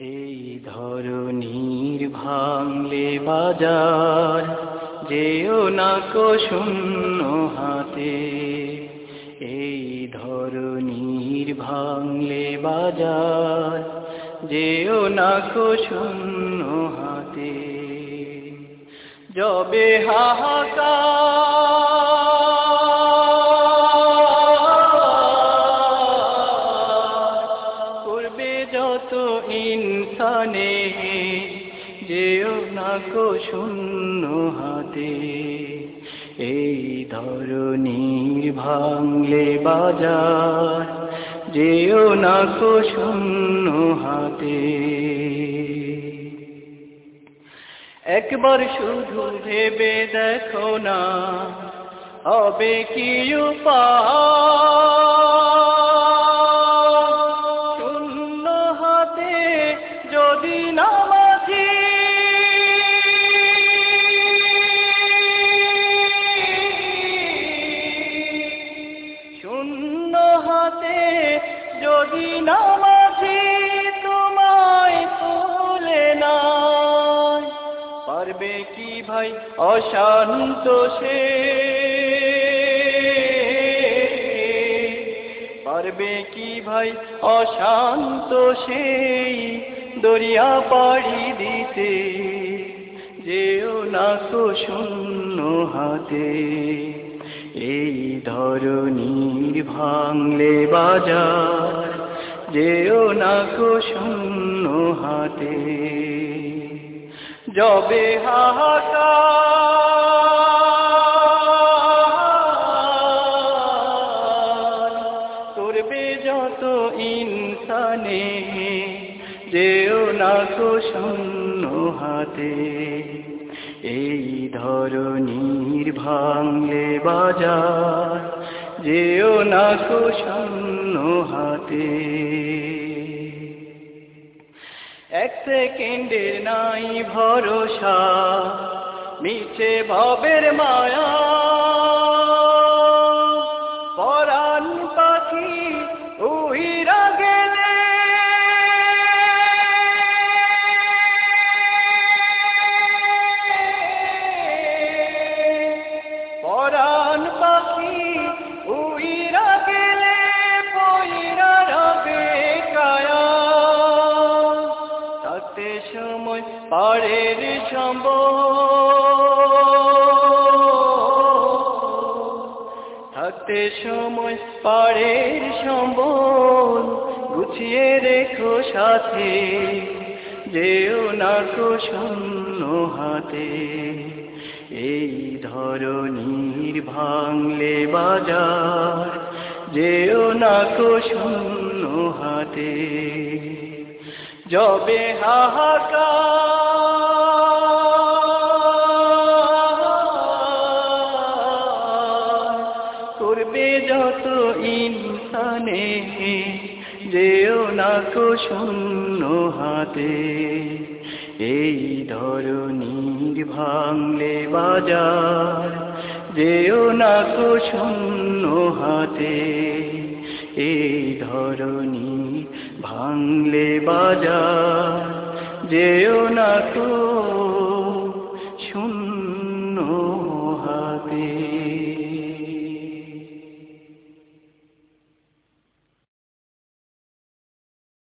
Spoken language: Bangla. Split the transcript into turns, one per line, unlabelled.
এই ধরনীর ভাঙলে বাজার, যেও না কো শূন্য হাতে। এই ধরনীর ভাঙলে বাজার, যেও না কো শূন্য হাতে। যবে হাহাকার যত ইনসানে, যেও না কো শূন্য হাতে। এই ধরনীর ভাঙলে বাজার, যেও না কো শূন্য হাতে। একবার শুধু ভেবে দেখো না, হবে কি উপায়? নামাজি তোমায় তুলে না পারবে কি ভাই অশান্ত সে? পারবে কি ভাই অশান্ত সেই দরিয়া পাড়ি দিতে? যেও না তো শূন্য হাতে। এই ধরনীর ভাঙলে বাজার যেও না কো শূন্য হাতে। যবে হাহাকার করবে যত ইনসানে, যেও না কো শূন্য হাতে। এই ধরনীর ভাঙলে বাজার, যেও না কো শূন্য হাতে। সেকেন্ডের নাই ভরসা মিছে ভবের মায়া পাড়ের সম্ভ থাকতে সময় পাড়ের সম্বল। গুছিয়ে রেখো সাথে, যেও না শূন্য হাতে। এই ধরনীর ভাঙলে বাজার, যেও না শূন্য হাতে। যবে হাহাকার করবে যত ইনসানে, যেও না কো শূন্য হাতে। এই ধরনীর ভাঙলে বাজার, যেও না কো শূন্য হাতে। এই ধরনী ভাঙলে বাজার, যেও না কো